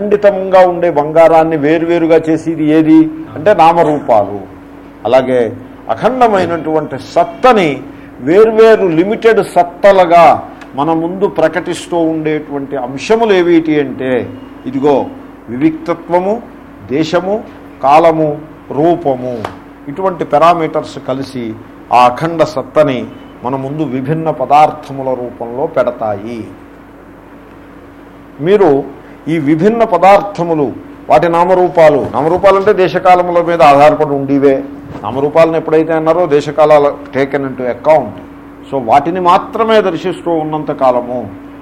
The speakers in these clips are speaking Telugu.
ఖండితంగా ఉండే బంగారాన్ని వేరువేరుగా చేసేది ఏది? అంటే నామరూపాలు. అలాగే అఖండమైనటువంటి సత్తని వేర్వేరు లిమిటెడ్ సత్తలుగా మన ముందు ప్రకటిస్తూ ఉండేటువంటి అంశములు ఏమిటి అంటే ఇదిగో వివిక్తత్వము దేశము కాలము రూపము. ఇటువంటి పారామీటర్స్ కలిసి ఆ అఖండ సత్తని మన ముందు విభిన్న పదార్థముల రూపంలో పెడతాయి. మీరు ఈ విభిన్న పదార్థములు వాటి నామరూపాలు. నామరూపాలంటే దేశకాలముల మీద ఆధారపడి ఉండేవే. నామరూపాలను ఎప్పుడైతే అన్నారో దేశకాలాల టేకెన్ అంటూ అకౌంట్ సో వాటిని మాత్రమే దర్శిస్తూ ఉన్నంత కాలము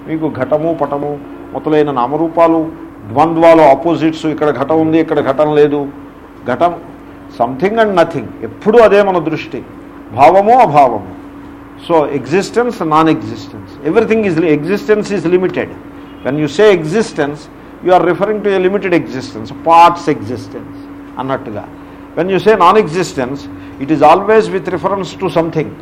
మీకు ఘటము పటము మొదలైన నామరూపాలు ద్వంద్వాలు ఆపోజిట్స్ ఇక్కడ ఘటం ఉంది ఇక్కడ ఘటం లేదు. ఘటం సంథింగ్ అండ్ నథింగ్ ఎప్పుడూ అదే మన దృష్టి. భావము అభావము. So existence non existence everything is existence is limited when you say existence you are referring to a limited existence parts existence అన్నట్టుగా when you say non existence it is always with reference to something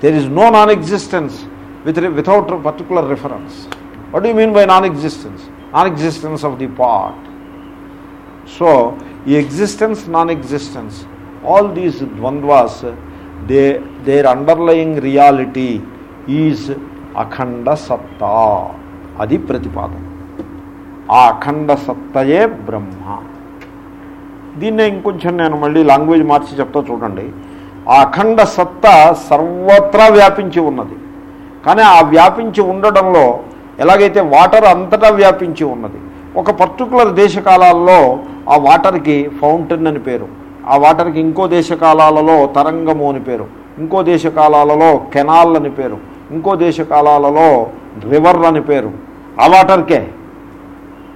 there is no non-existence with, without a particular reference. What do you mean by non-existence? Non-existence of the part. So, the existence, non-existence, all these dvandvas, they, their underlying reality is అఖండ సత్తా అది ప్రతిపాదన ఆ అఖండ సత్తయే బ్రహ్మ. దీన్నే ఇంకొంచెం నేను మళ్ళీ లాంగ్వేజ్ మార్చి చెప్తా చూడండి. ఆ అఖండ సత్తా సర్వత్రా వ్యాపించి ఉన్నది. కానీ ఆ వ్యాపించి ఉండడంలో ఎలాగైతే వాటర్ అంతటా వ్యాపించి ఉన్నది ఒక పర్టికులర్ దేశకాలాల్లో ఆ వాటర్కి ఫౌంటైన్ అని పేరు ఆ వాటర్కి ఇంకో దేశకాలాలలో తరంగము అని పేరు ఇంకో దేశకాలాలలో కెనాల్ అని పేరు ఇంకో దేశకాలాలలో రివర్ అని పేరు. ఆ వాటర్కే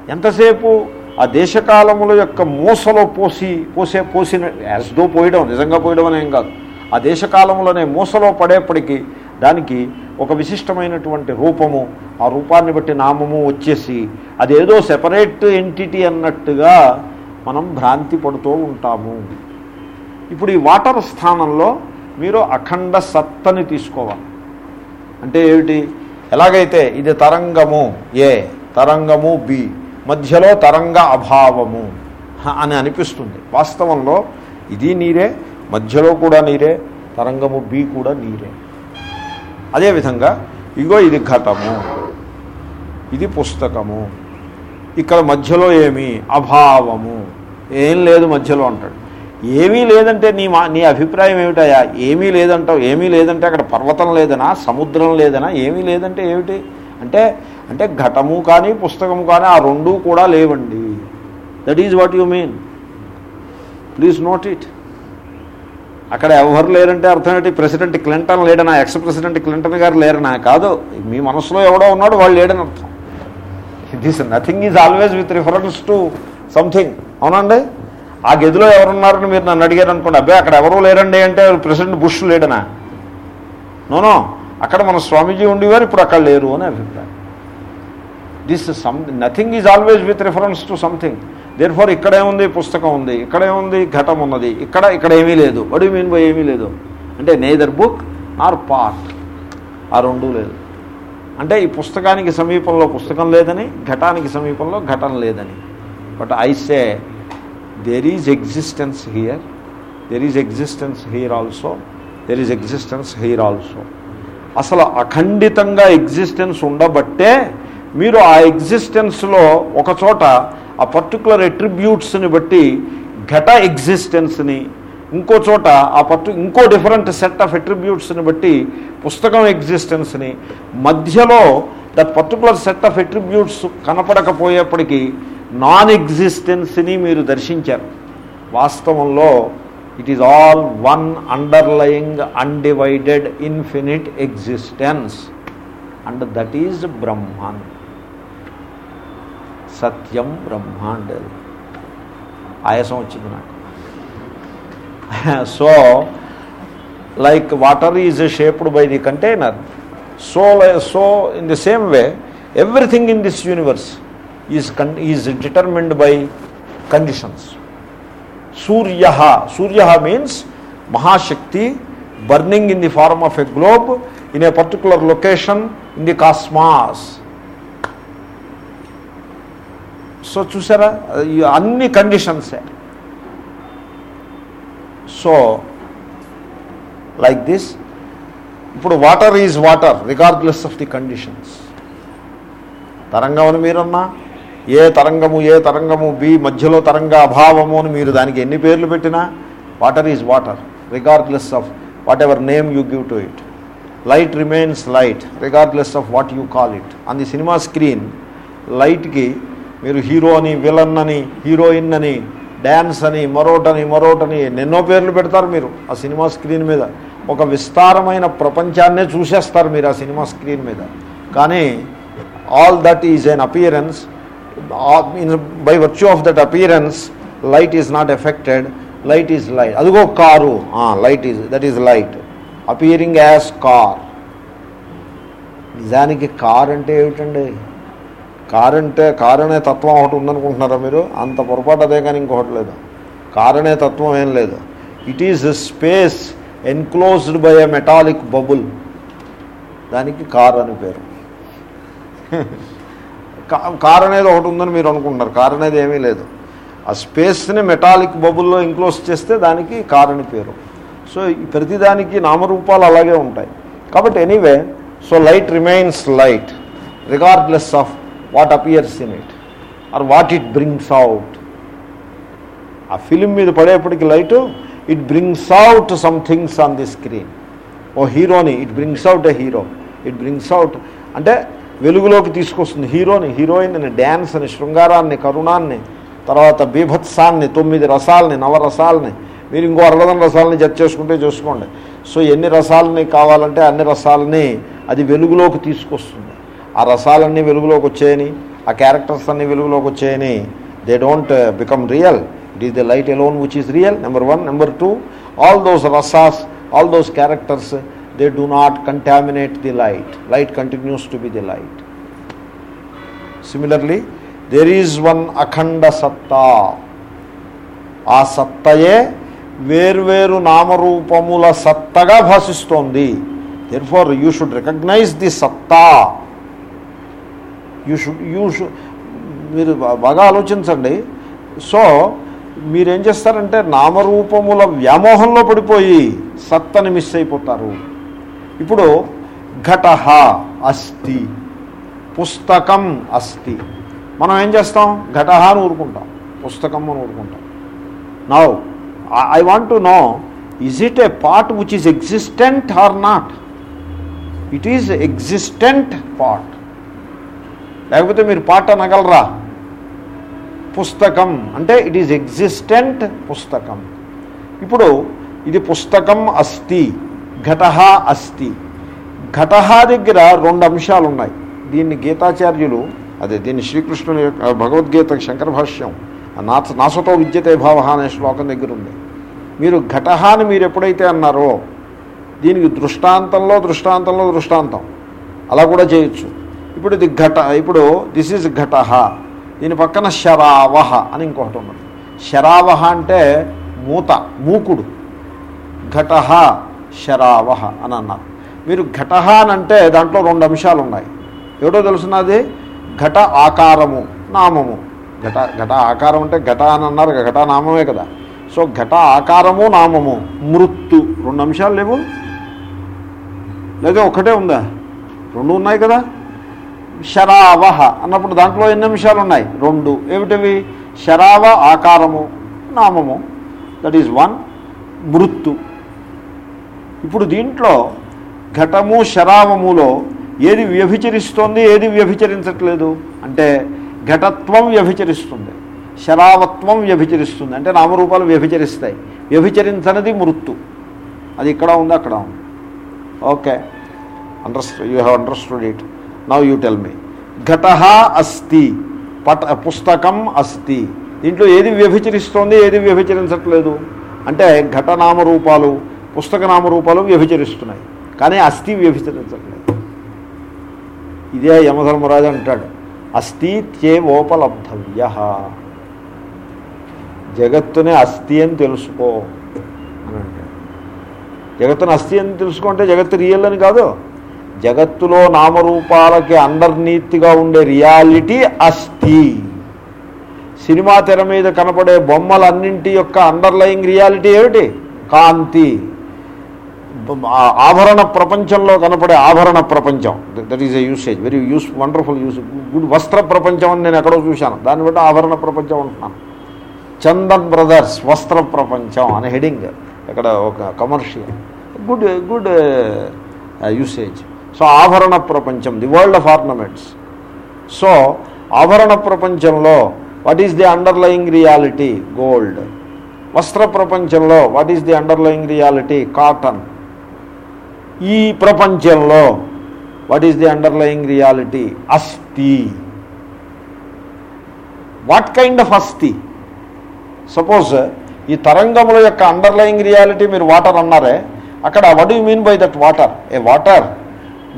ఎంతసేపు ఆ దేశకాలముల యొక్క మూసలో పోసి పోసే పోసిన యాస్దో పోయడం నిజంగా పోయడం అనేం కాదు. ఆ దేశకాలములనే మూసలో పడేప్పటికీ దానికి ఒక విశిష్టమైనటువంటి రూపము ఆ రూపాన్ని బట్టి నామము వచ్చేసి అదేదో సెపరేట్ ఎంటిటీ అన్నట్టుగా మనం భ్రాంతి పడుతూ ఉంటాము. ఇప్పుడు ఈ వాటర్ స్థానంలో మీరు అఖండ సత్తని తీసుకోవాలి. అంటే ఏమిటి? ఎలాగైతే ఇది తరంగము ఏ తరంగము బి మధ్యలో తరంగ అభావము. అని అనిపిస్తుంది. వాస్తవంలో ఇది నీరే మధ్యలో కూడా నీరే తరంగము బి కూడా నీరే. అదేవిధంగా ఇగో ఇది ఘటము. ఇది పుస్తకము. ఇక్కడ మధ్యలో ఏమి? అభావము. ఏం లేదు మధ్యలో అంటాడు. ఏమీ లేదంటే నీ మా నీ అభిప్రాయం ఏమిటయా ఏమీ లేదంటావు ఏమీ లేదంటే అక్కడ పర్వతం లేదనా? సముద్రం లేదనా? ఏమీ లేదంటే ఏమిటి? అంటే అంటే ఘటము కానీ పుస్తకము కానీ ఆ రెండూ కూడా లేవండి. That is what you mean please note it అక్కడ ఎవరు లేరంటే అర్థం ఏంటి? ప్రెసిడెంట్ క్లింటన్ లేడనా? ఎక్స్ ప్రెసిడెంట్ క్లింటన్ గారు లేరనా? కాదు. మీ మనసులో ఎవడో ఉన్నాడు వాళ్ళు లేడని అర్థం. This nothing is always with reference to something అవునండి? ఆ గదిలో ఎవరున్నారని మీరు నన్ను అడిగారు అనుకోండి అబ్బాయి అక్కడ ఎవరు లేరండి అంటే ప్రెసిడెంట్ బుష్ లేడనా? నోనో అక్కడ మన స్వామీజీ ఉండేవారు ఇప్పుడు అక్కడ లేరు అని అభిప్రాయం. This some nothing is always with reference to something therefore ఇక్కడే ఉంది పుస్తకం ఉంది ఇక్కడే ఉంది ఘటం ఉన్నది. ఇక్కడ ఇక్కడ ఏమీ లేదు. వడి మీన్ బై ఏమీ లేదు? అంటే నేదర్ బుక్ ఆర్ పార్ట్ ఆ రెండు లేదు. అంటే ఈ పుస్తకానికి సమీపంలో పుస్తకం లేదని ఘటానికి సమీపంలో ఘటన లేదని. But I say there is existence here there is existence here also there is existence here also అసలు అఖండితంగా ఎగ్జిస్టెన్స్ ఉండబట్టే మీరు ఆ ఎగ్జిస్టెన్స్లో ఒక చోట ఆ పర్టికులర్ ఎట్రిబ్యూట్స్ని బట్టి ఘట ఎగ్జిస్టెన్స్ని ఇంకో చోట ఆ పర్టి ఇంకో డిఫరెంట్ సెట్ ఆఫ్ ఎట్రిబ్యూట్స్ని బట్టి పుస్తకం ఎగ్జిస్టెన్స్ని మధ్యలో that particular set of attributes కనపడకపోయేప్పటికీ non ఎగ్జిస్టెన్స్ని మీరు దర్శించారు. వాస్తవంలో it is all one underlying undivided infinite existence and that is Brahman సత్యం బ్రహ్మ అంటే ఆయాసం వచ్చింది నాకు so like water is shaped by the container so so in the same way everything in this universe is con is determined by conditions Surya Surya means Mahashakti burning in the form of a globe in a particular location in the cosmos so చూసారా? అన్ని కండిషన్సే. సో లైక్ దిస్ ఇప్పుడు water is water regardless of the conditions తరంగం అని మీరన్నా ఏ తరంగము ఏ తరంగము బి మధ్యలో తరంగ అభావము అని మీరు దానికి ఎన్ని పేర్లు పెట్టినా water is water regardless of whatever name you give to it light remains light regardless of what you call it on the cinema screen లైట్కి మీరు హీరో అని విలన్ అని హీరోయిన్ అని డ్యాన్స్ అని మరోటని మరోటని ఎన్నెన్నో పేర్లు పెడతారు మీరు ఆ సినిమా స్క్రీన్ మీద. ఒక విస్తారమైన ప్రపంచాన్నే చూసేస్తారు మీరు ఆ సినిమా స్క్రీన్ మీద. కానీ all that is an appearance by virtue of that appearance light is not affected light is light. అదిగో car. Light is that is light. Appearing as car. నిజానికి కార్ అంటే ఏమిటండి? కార్ అంటే తత్వం ఒకటి ఉందనుకుంటున్నారా మీరు? అంత పొరపాటు అదే కానీ ఇంకొకటి లేదు. కారనే తత్వం ఏం లేదు. It is space enclosed by a metallic bubble దానికి కార్ అని పేరు. కార్ అనేది ఒకటి ఉందని మీరు అనుకుంటున్నారు. కార్ అనేది ఏమీ లేదు. ఆ స్పేస్ని మెటాలిక్ బబుల్లో ఇంక్లోజ్ చేస్తే దానికి కార్ అని పేరు. సో ప్రతిదానికి నామరూపాలు అలాగే ఉంటాయి. కాబట్టి anyway so light remains light regardless of what appears in it or what it brings out ఆ ఫిలిం మీద పడేప్పటికి light it brings out some things on the screen. ఓ హీరోని it brings out a hero. It brings out అంటే వెలుగులోకి తీసుకొస్తుంది హీరోని హీరోయిన్ అని డ్యాన్స్ అని శృంగారాన్ని కరుణాన్ని తర్వాత బీభత్సాన్ని తొమ్మిది రసాలని నవరసాలని మీరు ఇంకో అరవదన రసాలని జత చేసుకుంటే చూసుకోండి. సో ఎన్ని రసాలని కావాలంటే అన్ని రసాలని అది వెలుగులోకి తీసుకొస్తుంది. ఆ రసాలన్నీ వెలుగులోకి వచ్చాయని ఆ క్యారెక్టర్స్ అన్నీ వెలుగులోకి వచ్చాయని they don't become real it is the light alone which is real number one number two all those rasas all those characters they do not contaminate the light light continues to be the light similarly there is one అఖండ సత్తా ఆ సత్తయే వేర్వేరు నామరూపముల సత్తగా భాషిస్తోంది. Therefore you should recognize the సత్తా యూ షుడ్ యూ షుడ్ మీరు బాగా ఆలోచించండి. సో మీరేం చేస్తారంటే నామరూపముల వ్యామోహంలో పడిపోయి సత్తని మిస్ అయిపోతారు. ఇప్పుడు ఘట అస్థి పుస్తకం అస్థి. మనం ఏం చేస్తాం? ఘట అని ఊరుకుంటాం. పుస్తకం అని ఊరుకుంటాం. Now I want to know is it a part which is existent or not it is existent part లేకపోతే మీరు పాట అనగలరా పుస్తకం. అంటే ఇట్ ఈజ్ ఎగ్జిస్టెంట్ పుస్తకం. ఇప్పుడు ఇది పుస్తకం అస్తి ఘట అస్తి ఘట దగ్గర రెండు అంశాలు ఉన్నాయి దీన్ని గీతాచార్యులు అదే దీన్ని శ్రీకృష్ణుని యొక్క భగవద్గీత శంకర భాష్యం నాస నాసతో విద్యతే భావ అనే శ్లోకం దగ్గర ఉంది. మీరు ఘటహాని మీరు ఎప్పుడైతే అన్నారో దీనికి దృష్టాంతంలో దృష్టాంతంలో దృష్టాంతం. అలా కూడా చేయొచ్చు. ఇప్పుడు ఇది ఘట ఇప్పుడు దిస్ ఈజ్ ఘట దీని పక్కన శరావహ అని ఇంకొకటి ఉన్నది. శరావహ అంటే మూత మూకుడు. ఘట శరావహ అని అన్నారు. మీరు ఘట అని అంటే దాంట్లో రెండు అంశాలు ఉన్నాయి ఏమిటో తెలుసున్నది? ఘట ఆకారము నామము. ఘట ఘట ఆకారం అంటే ఘట అని అన్నారు ఘట నామమే కదా. సో ఘట ఆకారము నామము మృత్తు. రెండు అంశాలు లేవు? లేదా ఒకటే ఉందా? రెండు ఉన్నాయి కదా? శరావహ అన్నప్పుడు దాంట్లో ఎన్ని అంశాలు ఉన్నాయి రెండు. ఏమిటవి? శరావ ఆకారము నామము. దట్ ఈజ్ వన్ మృత్తు. ఇప్పుడు దీంట్లో ఘటము శరావములో ఏది వ్యభిచరిస్తోంది ఏది వ్యభిచరించట్లేదు? అంటే ఘటత్వం వ్యభిచరిస్తుంది. శరావత్వం వ్యభిచరిస్తుంది. అంటే నామరూపాలు వ్యభిచరిస్తాయి. వ్యభిచరించనిది మృత్తు. అది ఇక్కడ ఉంది అక్కడ ఉంది. Okay understood you have understood it now you tell me ఘట అస్తి పట పుస్తకం అస్తి దీంట్లో ఏది వ్యభిచరిస్తోంది ఏది వ్యభిచరించట్లేదు? అంటే ఘటనామరూపాలు పుస్తక నామరూపాలు వ్యభిచరిస్తున్నాయి. కానీ అస్థి వ్యభిచరించట్లేదు. ఇదే యమధర్మరాజు అంటాడు. అస్థి త్యేవోపలబ్ధవ్య. జగత్తునే అస్థి అని తెలుసుకో. అని అంటాడు. జగత్తుని అస్థి అని తెలుసుకుంటే జగత్తు రియల్ అని కాదు. జగత్తులో నామరూపాలకి అండర్నీత్గా ఉండే రియాలిటీ అస్థి. సినిమా తెర మీద కనపడే బొమ్మలన్నింటి యొక్క అండర్లయింగ్ రియాలిటీ ఏమిటి? కాంతి. ఆభరణ ప్రపంచంలో కనపడే ఆభరణ ప్రపంచం. That is a usage very use wonderful use good వస్త్ర ప్రపంచం అని నేను ఎక్కడో చూశాను. దాన్ని బట్టి ఆభరణ ప్రపంచం అంటున్నాను. చందన్ బ్రదర్స్ వస్త్ర ప్రపంచం అనే హెడింగ్. ఇక్కడ ఒక commercial good good usage so ఆభరణ ప్రపంచం the world of ornaments. So ఆభరణ ప్రపంచంలో what is the underlying reality gold వస్త్ర ప్రపంచంలో what is the underlying reality cotton ఈ ప్రపంచంలో what is the underlying reality అస్థి. వాట్ కైండ్ ఆఫ్ అస్థి? సపోజ్ ఈ తరంగముల యొక్క అండర్లయింగ్ రియాలిటీ మీరు వాటర్ అన్నారే అక్కడ what you mean by that water a water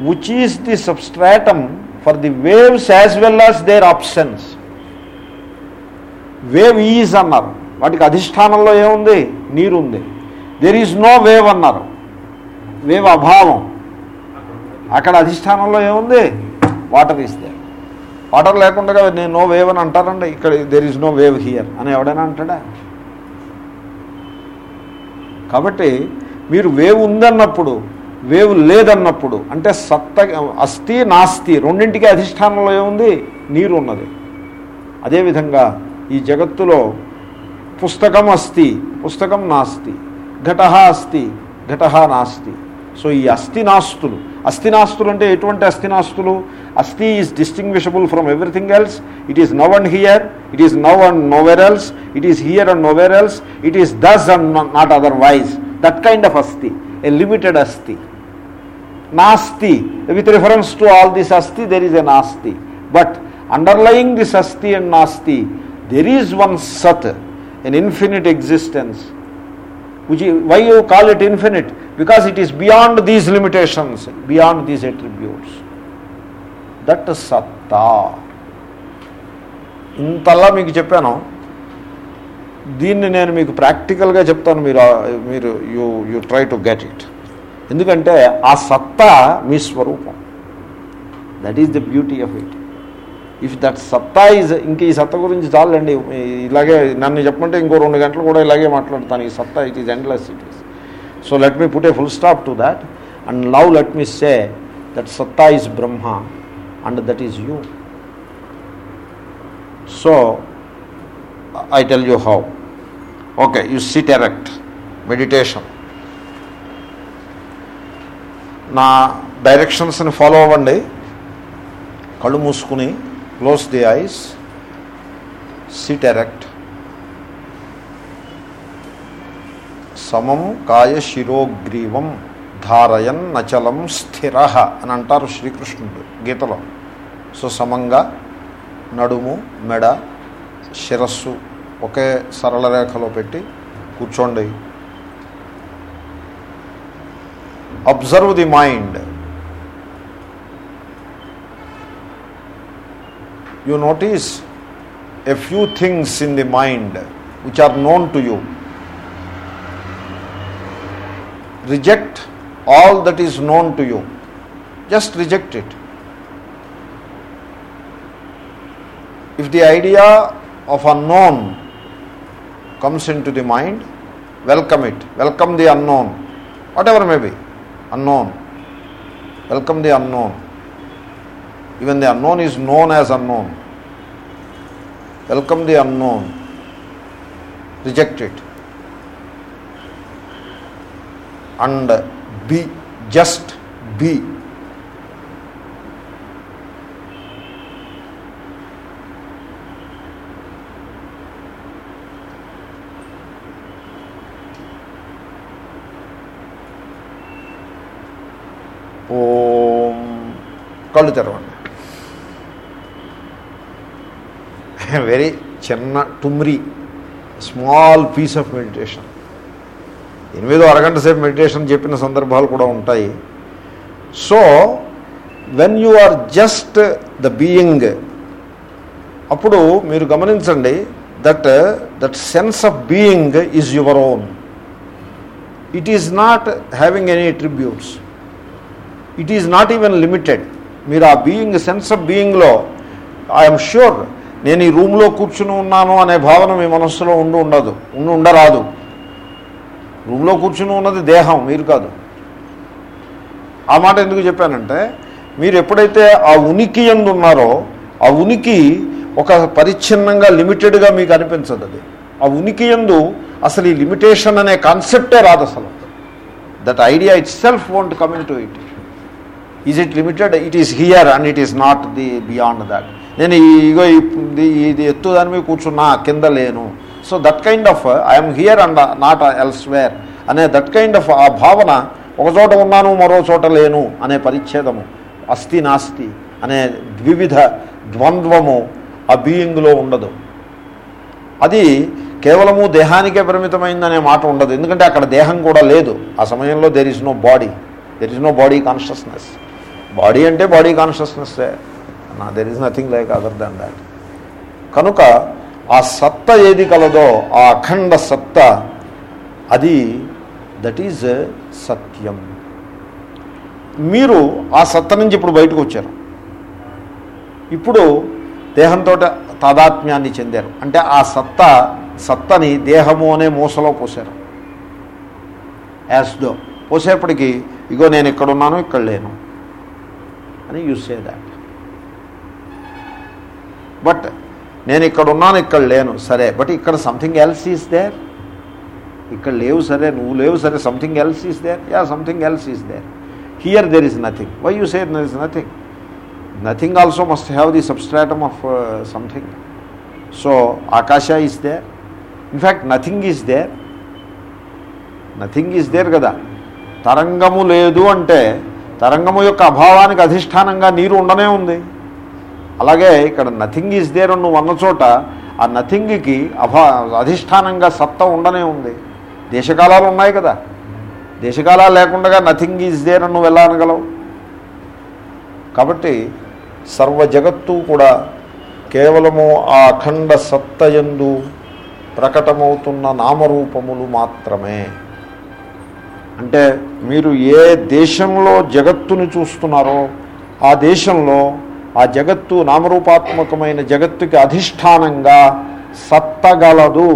which is the substratum for the waves as well as there options wave is అన్నారు. వాటికి అధిష్టానంలో ఏముంది? నీరు ఉంది దేర్ ఈజ్ నో వేవ్ అన్నారు. వేవ్ అభావం. అక్కడ అధిష్టానంలో ఏముంది? వాటర్ ఇస్తే వాటర్ లేకుండా నేను నో వేవ్ అని అంటారండి. ఇక్కడ there is no wave here అని ఎవడైనా అంటాడా? కాబట్టి మీరు వేవ్ ఉందన్నప్పుడు వేవ్ లేదన్నప్పుడు అంటే సత్త అస్థి నాస్తి రెండింటికి అధిష్టానంలో ఏముంది? నీరు ఉన్నది. అదేవిధంగా ఈ జగత్తులో పుస్తకం అస్తి పుస్తకం నాస్తి ఘట అస్థి ఘట నాస్తి. సో ఈ అస్థినాస్తులు అస్థినాస్తులు అంటే ఎటువంటి అస్థినాస్తులు? అస్థి is distinguishable from everything else it is now and here it is now and nowhere else it is here and nowhere else it is thus and not otherwise that kind of అస్థి ఏ లిమిటెడ్ అస్థి. నాస్తి. With reference to all this అస్థి దెర్ ఈజ్ ఎ నాస్తి. బట్ అండర్లయింగ్ దిస్ అస్థి అండ్ నాస్తి దెర్ ఈజ్ వన్ సత్ an infinite existence which why you call it it because it is beyond beyond limitations beyond beyond these that సత్తా ఇంతలా మీకు చెప్పాను. దీన్ని నేను మీకు ప్రాక్టికల్గా చెప్తాను. మీరు మీరు you you try to get it ఎందుకంటే ఆ సత్తా మీ స్వరూపం. That is the beauty of it if that సత్తా ఈజ్ ఇంక ఈ సత్తా గురించి చాలండి. ఇలాగే నన్ను చెప్పమంటే ఇంకో రెండు గంటలు కూడా ఇలాగే మాట్లాడతాను. ఈ సత్తా it is endless it is so let me put a full stop to that and love let me say that సత్తా is Brahma and that is you so I tell you how okay you sit erect meditation నా డైరెక్షన్స్ని ఫాలో అవ్వండి. కళ్ళు మూసుకుని close the eyes sit erect సమం కాయ శిరోగ్రీవం ధారయన్ నచలం స్థిర అని అంటారు శ్రీకృష్ణుడు గీతలో. సో సమంగా నడుము మెడ శిరస్సు ఒకే సరళ రేఖలో పెట్టి కూర్చోండి. observe the mind. You notice a few things in the mind which are known to you. Reject all that is known to you. Just reject it. If the idea of unknown comes into the mind, welcome it. Welcome the unknown, whatever may be. Unknown. Welcome the unknown. Even the unknown is known as unknown. Welcome the unknown. Reject it. And be, just be. ఓం. కళ్ళు తెరవండి. వెరీ చిన్న టుమ్రీ స్మాల్ పీస్ ఆఫ్ మెడిటేషన్ ఎనిమిదో అరగంట సేపు మెడిటేషన్ చెప్పిన సందర్భాలు కూడా ఉంటాయి. So when you are just the being అప్పుడు మీరు గమనించండి that that sense of being is your own it is not having any attributes it is not even limited మీరు ఆ బీయింగ్ సెన్స్ ఆఫ్ బీయింగ్లో ఐఎమ్ ష్యూర్ నేను ఈ రూమ్లో కూర్చుని ఉన్నాను అనే భావన మీ మనస్సులో ఉండి ఉండదు ఉండి ఉండరాదు. రూమ్లో కూర్చుని ఉన్నది దేహం మీరు కాదు. ఆ మాట ఎందుకు చెప్పానంటే మీరు ఎప్పుడైతే ఆ ఉనికి ఎందు ఉన్నారో ఆ ఉనికి ఒక పరిచ్ఛిన్నంగా లిమిటెడ్గా మీకు అనిపించదు అది. ఆ ఉనికి ఎందు అసలు ఈ లిమిటేషన్ అనే కాన్సెప్టే రాదు అసలు. That idea itself won't coming to it is it limited it is here and it is not the beyond that నేను ఇగో ఇది ఇది ఎత్తు దాని మీద కూర్చున్నా కింద లేను. So that kind of I'm here and not elsewhere అనే దట్ కైండ్ ఆఫ్ ఆ భావన ఒక చోట ఉన్నాను మరో చోట లేను అనే పరిచ్ఛేదము అస్థి నాస్తి అనే ద్వివిధ ద్వంద్వము ఆ బీయింగ్లో ఉండదు. అది కేవలము దేహానికే పరిమితమైందనే మాట ఉండదు. ఎందుకంటే అక్కడ దేహం కూడా లేదు. ఆ సమయంలో there is no body there is no body consciousness body అంటే బాడీ కాన్షియస్నెస్సే నా there is nothing like other than that కనుక ఆ సత్త ఏది కలదో ఆ అఖండ సత్త అది దట్ ఈజ్ సత్యం మీరు ఆ సత్త నుంచి ఇప్పుడు బయటకు వచ్చారు. ఇప్పుడు దేహంతో తాదాత్మ్యాన్ని చెందారు. అంటే ఆ సత్త సత్తని దేహము అనే మూసలో పోసారు యాస్డో పోసేపటికి ఇగో నేను ఇక్కడ ఉన్నాను ఇక్కడ లేను. అని యూ సే దాట్ బట్ నేను ఇక్కడ ఉన్నాను ఇక్కడ లేను సరే. బట్ ఇక్కడ సంథింగ్ ఎల్స్ ఈస్ దేర్ ఇక్కడ లేవు సరే. నువ్వు లేవు సరే. Something else is there yeah something else is there here there is nothing why you say there is nothing nothing also must have the substratum of something so ఆకాశ is there in fact nothing is there nothing is there కదా. తరంగము లేదు అంటే తరంగము యొక్క అభావానికి అధిష్టానంగా నీరు ఉండనే ఉంది. అలాగే ఇక్కడ నథింగ్ ఈజ్ దేర్ నువ్వు అన్న చోట ఆ నథింగ్కి అభా అధిష్టానంగా సత్త ఉండనే ఉంది. దేశకాలాలు ఉన్నాయి కదా. దేశకాలాలు లేకుండా నథింగ్ ఈజ్ దేర్ నువ్వు ఎలా అనగలవు? కాబట్టి సర్వ జగత్తు కూడా కేవలము ఆ అఖండ సత్తయందు ప్రకటమవుతున్న నామరూపములు మాత్రమే. అంటే మీరు ఏ దేశంలో జగత్తుని చూస్తున్నారో ఆ దేశంలో ఆ జగత్తు నామరూపాత్మకమైన జగత్తుకి అధిష్టానంగా సత్తగలదు.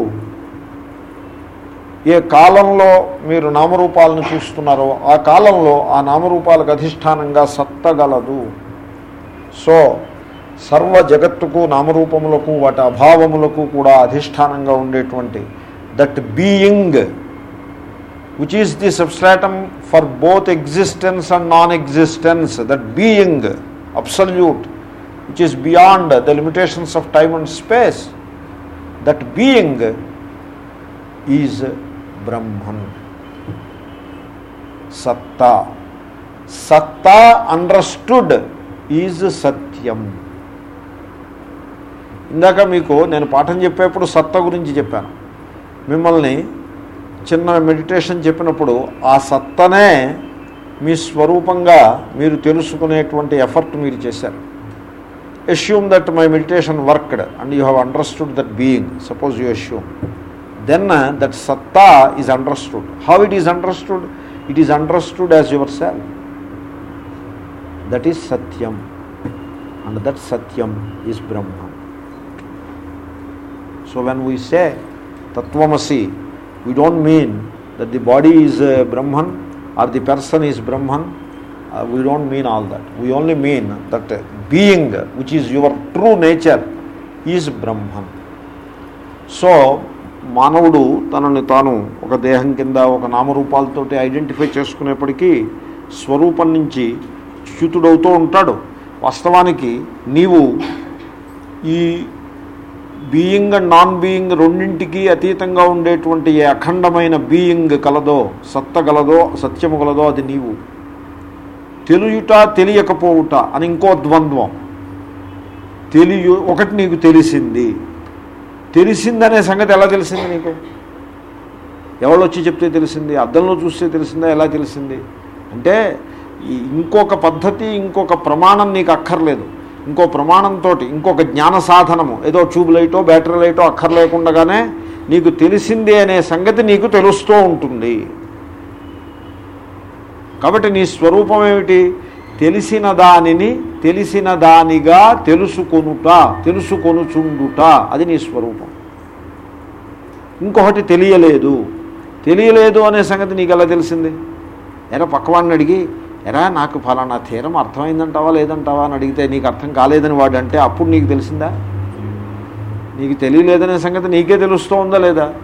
ఏ కాలంలో మీరు నామరూపాలను చూస్తున్నారో ఆ కాలంలో ఆ నామరూపాలకు అధిష్టానంగా సత్తగలదు. సో సర్వ జగత్తుకు నామరూపములకు వాటి అభావములకు కూడా అధిష్టానంగా ఉండేటువంటి that being which is the substratum for both existence and non existence that being absolute which is beyond the limitations of time and space that being is Brahman సత్తా సత్తా అండర్స్టుడ్ ఈజ్ సత్యం ఇందాక మీకు నేను పాఠం చెప్పేప్పుడు సత్త గురించి చెప్పాను. మిమ్మల్ని చిన్న మెడిటేషన్ చెప్పినప్పుడు ఆ సత్తనే మీ స్వరూపంగా మీరు తెలుసుకునేటువంటి ఎఫర్ట్ మీరు చేశారు. Assume that my meditation worked and you have understood that being suppose you assume then that సత్తా is understood how it is understood it is understood as your self that is Satyam and that Satyam is Brahma so when we say తత్వమసి we don't mean that the body is Brahman or the person is Brahman we don't mean all that we only mean that being which is your true nature is Brahman so మానవుడు తనని తాను ఒక దేహం కింద ఒక నామరూపాలతోటి ఐడెంటిఫై చేసుకునేప్పటికీ స్వరూపం నుంచి చ్యుతుడవుతూ ఉంటాడు. వాస్తవానికి నీవు ఈ బీయింగ్ అండ్ నాన్ బీయింగ్ రెండింటికి అతీతంగా ఉండేటువంటి ఏ అఖండమైన బీయింగ్ కలదో సత్త గలదో సత్యము గలదో అది నీవు. తెలుయుట తెలియకపోవుట అని ఇంకో ద్వంద్వం. తెలియ ఒకటి నీకు తెలిసింది. తెలిసిందనే సంగతి ఎలా తెలిసింది నీకు? ఎవరు వచ్చి చెప్తే తెలిసింది? అద్దంలో చూస్తే తెలిసిందా? ఎలా తెలిసింది? అంటే ఇంకొక పద్ధతి ఇంకొక ప్రమాణం నీకు అక్కర్లేదు. ఇంకో ప్రమాణంతో ఇంకొక జ్ఞాన సాధనము ఏదో ట్యూబ్ లైటో బ్యాటరీ లైటో అక్కర్లేకుండగానే నీకు తెలిసింది అనే సంగతి నీకు తెలుస్తూ ఉంటుంది. కాబట్టి నీ స్వరూపం ఏమిటి? తెలిసిన దానిని తెలిసిన దానిగా తెలుసుకొనుట తెలుసుకొనుచుండుట. అది నీ స్వరూపం. ఇంకొకటి తెలియలేదు. తెలియలేదు అనే సంగతి నీకు ఎలా తెలిసింది? ఎరా పక్కవాడిని అడిగి ఎరా నాకు ఫలానా తీరం అర్థమైందంటావా లేదంటావా అని అడిగితే నీకు అర్థం కాలేదని వాడు అంటే అప్పుడు నీకు తెలిసిందా? నీకు తెలియలేదనే సంగతి నీకే తెలుస్తూ ఉందా లేదా?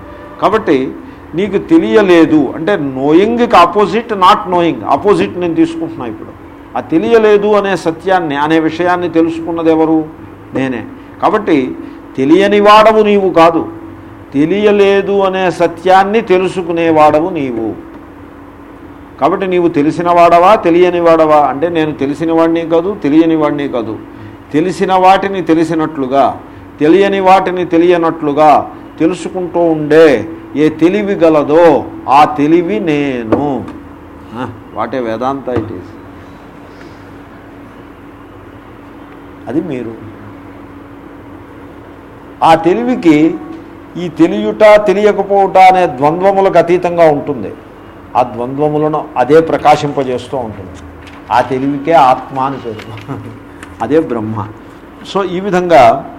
కాబట్టి నీకు తెలియలేదు అంటే నోయింగ్కి ఆపోజిట్ నాట్ నోయింగ్ ఆపోజిట్ నేను తీసుకుంటున్నా ఇప్పుడు. ఆ తెలియలేదు అనే సత్యాన్ని అనే విషయాన్ని తెలుసుకున్నది ఎవరు? నేనే. కాబట్టి తెలియని వాడవు నీవు కాదు. తెలియలేదు అనే సత్యాన్ని తెలుసుకునేవాడవు నీవు. కాబట్టి నీవు తెలిసిన వాడవా తెలియని వాడవా అంటే నేను తెలిసిన వాడిని కాదు తెలియని వాడిని కాదు. తెలిసిన వాటిని తెలిసినట్లుగా తెలియని వాటిని తెలియనట్లుగా తెలుసుకుంటూ ఉండే ఏ తెలివి గలదో ఆ తెలివి నేను. వాటే వేదాంత ఇట్ ఈస్ అది మీరు. ఆ తెలివికి ఈ తెలియుట తెలియకపోవుట అనే ద్వంద్వములకు అతీతంగా ఉంటుంది. ఆ ద్వంద్వములను అదే ప్రకాశింపజేస్తూ ఉంటుంది. ఆ తెలివికే ఆత్మ అని పేరు. అదే బ్రహ్మ. సో ఈ విధంగా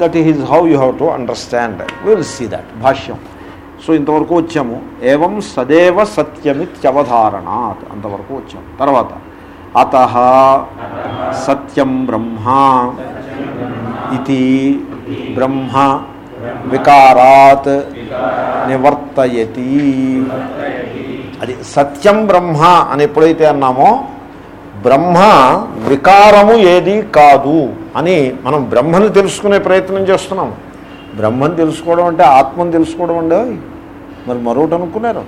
that is how you have to understand will see that Bhashyam. So ఇంతవరకు వచ్చాము. ఏవం సదేవ సత్యమిత్యవధారణాత్ అంతవరకు వచ్చాము. తర్వాత అత సత్యం బ్రహ్మ ఇది బ్రహ్మ వికారాత్ నివర్తయతి. అది సత్యం బ్రహ్మ అని ఎప్పుడైతే అన్నామో బ్రహ్మ వికారము ఏది కాదు అని మనం బ్రహ్మను తెలుసుకునే ప్రయత్నం చేస్తున్నాం. బ్రహ్మను తెలుసుకోవడం అంటే ఆత్మను తెలుసుకోవడం అండి. మరి మరొకటి అనుకున్నారు?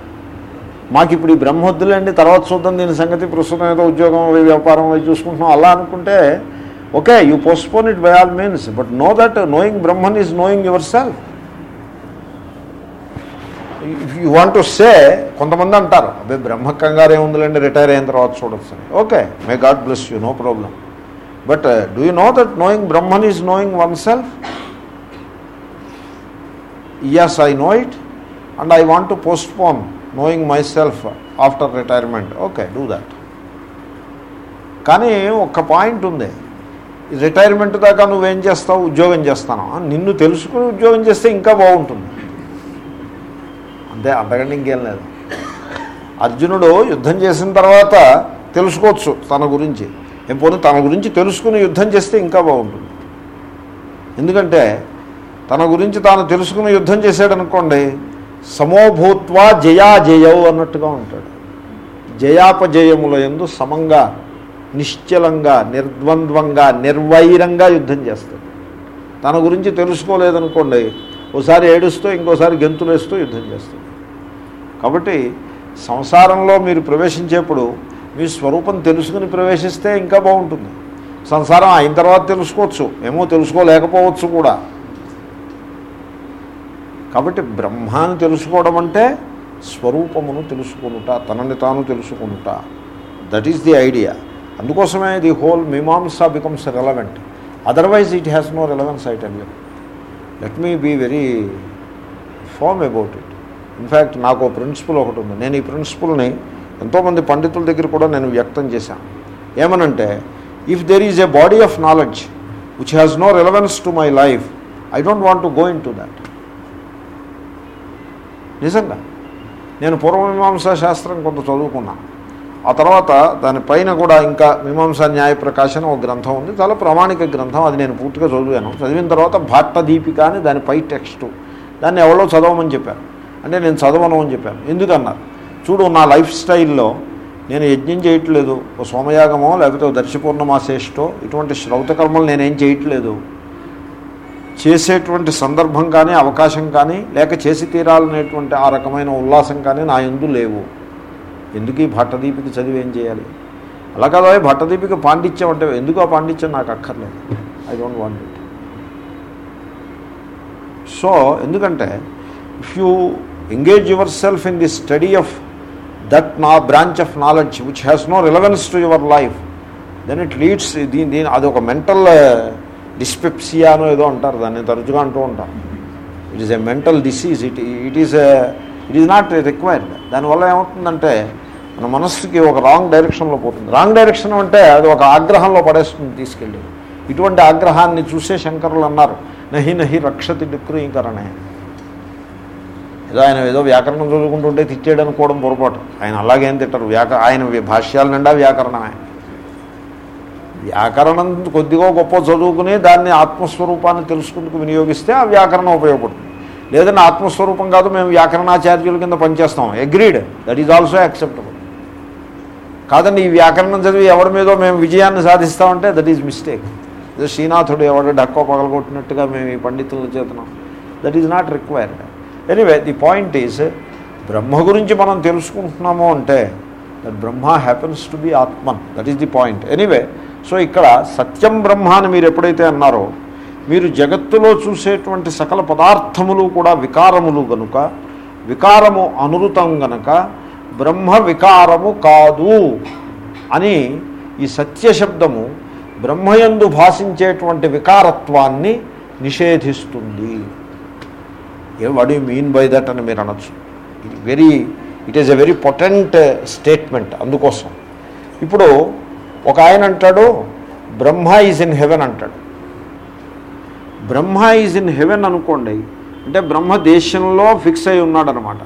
మాకు ఇప్పుడు ఈ బ్రహ్మ వద్దులేండి తర్వాత చూద్దాం దీని సంగతి ప్రస్తుతం ఏదో ఉద్యోగం వ్యాపారం అవి చూసుకుంటున్నాం. అలా అనుకుంటే okay you postpone it by all means but know that knowing Brahman is knowing your self if you want to say కొంతమంది అంటారు అబ్బాయి బ్రహ్మ కంగారు ఏముందిలేండి రిటైర్ అయిన తర్వాత చూడొచ్చు okay may god bless you no problem but do you know that knowing Brahman is knowing one self yes I know it and I want to postpone knowing my self after retirement okay do that. కానీ ఒక్క పాయింట్ ఉంది. రిటైర్మెంట్ దాకా నువ్వేం చేస్తావు? ఉద్యోగం చేస్తాను? నిన్ను తెలుసుకుని ఉద్యోగం చేస్తే ఇంకా బాగుంటుంది. అంతే అంతకంటే ఇంకేం లేదు. అర్జునుడు యుద్ధం చేసిన తర్వాత తెలుసుకోవచ్చు తన గురించి. ఏం పోనీ తన గురించి తెలుసుకుని యుద్ధం చేస్తే ఇంకా బాగుంటుంది. ఎందుకంటే తన గురించి తాను తెలుసుకుని యుద్ధం చేశాడనుకోండి సమోభూత్వా జయాజయవు అన్నట్టుగా ఉంటాడు. జయాపజయముల ఎందు సమంగా నిశ్చలంగా నిర్ద్వంద్వంగా నిర్వైరంగా యుద్ధం చేస్తాడు తన గురించి తెలుసుకోలేదనుకోండి ఓసారి ఏడుస్తూ ఇంకోసారి గెంతులేస్తూ యుద్ధం చేస్తుంది. కాబట్టి సంసారంలో మీరు ప్రవేశించేప్పుడు మీ స్వరూపం తెలుసుకుని ప్రవేశిస్తే ఇంకా బాగుంటుంది. సంసారం అయిన తర్వాత తెలుసుకోవచ్చు ఏమో తెలుసుకోలేకపోవచ్చు కూడా. కాబట్టి బ్రహ్మాన్ని తెలుసుకోవడం అంటే స్వరూపమును తెలుసుకొనుట తనని తాను తెలుసుకొనుట. దట్ ఈస్ ది ఐడియా అందుకోసమే the whole Mimamsa becomes relevant otherwise it has no relevance I tell you let me be very firm about it in fact నాకు ప్రిన్సిపల్ ఒకటి ఉంది. నేను ఈ ప్రిన్సిపల్ని ఎంతోమంది పండితుల దగ్గర కూడా నేను వ్యక్తం చేశాను. ఏమనంటే if there is a body of knowledge which has no relevance to my life I don't want to go into that నిజంగా. నేను పూర్వమీమాంసా శాస్త్రం కొంత చదువుకున్నాను. ఆ తర్వాత దానిపైన కూడా ఇంకా మీమాంసా న్యాయ ప్రకాశం ఒక గ్రంథం ఉంది. చాలా ప్రామాణిక గ్రంథం. అది నేను పూర్తిగా చదివాను. చదివిన తర్వాత భాట్టదీపిక అని దాని పై దాన్ని ఎవరో చదవమని చెప్పాను అంటే నేను చదవను అని చెప్పాను. ఎందుకన్నారు? చూడు నా లైఫ్ స్టైల్లో నేను యజ్ఞం చేయట్లేదు. ఓ సోమయాగమో లేకపోతే దర్శపూర్ణమాశేష్టో ఇటువంటి శ్రౌతకర్మలు నేనేం చేయట్లేదు. చేసేటువంటి సందర్భం కానీ అవకాశం కానీ లేక చేసి తీరాలనేటువంటి ఆ రకమైన ఉల్లాసం కానీ నా ఎందు లేవు. ఎందుకు ఈ భట్టదీపిక చదివి ఏం చేయాలి? అలా కాదు భట్టదీపిక పాండిత్యం అంటే ఎందుకు ఆ పాండిత్యం? నాకు అక్కర్లేదు. I don't want it so ఎందుకంటే if you engage your self in the study of that నా branch of knowledge which has no relevance to your life then it leads దీని దీని అది ఒక మెంటల్ డిస్పెప్సియానో uh, ఏదో అంటారు దాన్ని తరచుగా అంటూ ఉంటాం. It is a mental disease it it is it is not required దానివల్ల ఏమవుతుందంటే మన మనస్సుకి ఒక రాంగ్ డైరెక్షన్లో పోతుంది. రాంగ్ డైరెక్షన్ అంటే అది ఒక ఆగ్రహంలో పడేస్తుంది తీసుకెళ్ళి. ఇటువంటి ఆగ్రహాన్ని చూసే శంకరులు అన్నారు. నహి నహి రక్షతి డిక్రీకరణే ఏదో ఆయన ఏదో వ్యాకరణం చదువుకుంటుంటే తిట్టేయడం అనుకోవడం పొరపాటు. ఆయన అలాగేం తిట్టరు. వ్యాక ఆయన భాష్యాల నిండా వ్యాకరణమే. వ్యాకరణం కొద్దిగా గొప్ప చదువుకుని దాన్ని ఆత్మస్వరూపాన్ని తెలుసుకుందుకు వినియోగిస్తే ఆ వ్యాకరణం ఉపయోగపడుతుంది. లేదంటే ఆత్మస్వరూపం కాదు మేము వ్యాకరణాచార్యుల కింద పనిచేస్తాం. Agreed that is also acceptable కాదండి ఈ వ్యాకరణం చదివి ఎవరి మీదో మేము విజయాన్ని సాధిస్తామంటే దట్ ఈజ్ మిస్టేక్ ఏదో శ్రీనాథుడు ఎవడో డక్కో పగలగొట్టినట్టుగా మేము ఈ పండితుల చేతనం. That is not required anyway the point is Brahma గురించి మనం తెలుసుకుంటున్నాము అంటే that Brahma happens to be Atman. That is the point anyway so ఇక్కడ సత్యం బ్రహ్మ అని మీరు ఎప్పుడైతే అన్నారో మీరు జగత్తులో చూసేటువంటి సకల పదార్థములు కూడా వికారములు గనుక వికారము అనురుతం గనక బ్రహ్మ వికారము కాదు అని ఈ సత్యశబ్దము బ్రహ్మయందు భాషించేటువంటి వికారత్వాన్ని నిషేధిస్తుంది. ఏ what you mean by that అని మీరు అనొచ్చు. It very it is a very potent statement అందుకోసం. ఇప్పుడు ఒక ఆయన అంటాడు బ్రహ్మ ఈజ్ ఇన్ హెవెన్ అంటాడు. బ్రహ్మ ఈజ్ ఇన్ హెవెన్ అనుకోండి అంటే బ్రహ్మ దేశంలో ఫిక్స్ అయి ఉన్నాడు అనమాట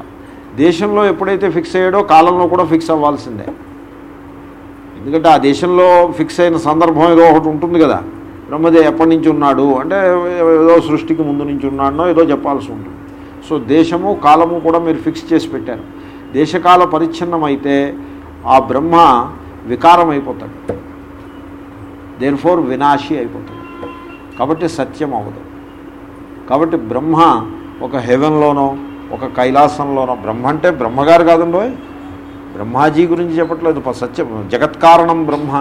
దేశంలో ఎప్పుడైతే ఫిక్స్ అయ్యాడో కాలంలో కూడా ఫిక్స్ అవ్వాల్సిందే. ఎందుకంటే ఆ దేశంలో ఫిక్స్ అయిన సందర్భం ఏదో ఒకటి ఉంటుంది కదా. బ్రహ్మదే ఎప్పటి నుంచి ఉన్నాడు అంటే ఏదో సృష్టికి ముందు నుంచి ఉన్నాడనో ఏదో చెప్పాల్సి ఉంటుంది. సో దేశము కాలము కూడా మీరు ఫిక్స్ చేసి పెట్టారు. దేశకాల పరిచ్ఛిన్నం అయితే ఆ బ్రహ్మ వికారం అయిపోతాడు దేని ఫోర్ వినాశి అయిపోతాడు. కాబట్టి సత్యం అవ్వదు కాబట్టి బ్రహ్మ ఒక హెవెన్లోనో ఒక కైలాసంలోనో బ్రహ్మ అంటే బ్రహ్మగారు కాదండో బ్రహ్మాజీ గురించి చెప్పట్లేదు సత్య సత్యం జగత్కారణం బ్రహ్మ.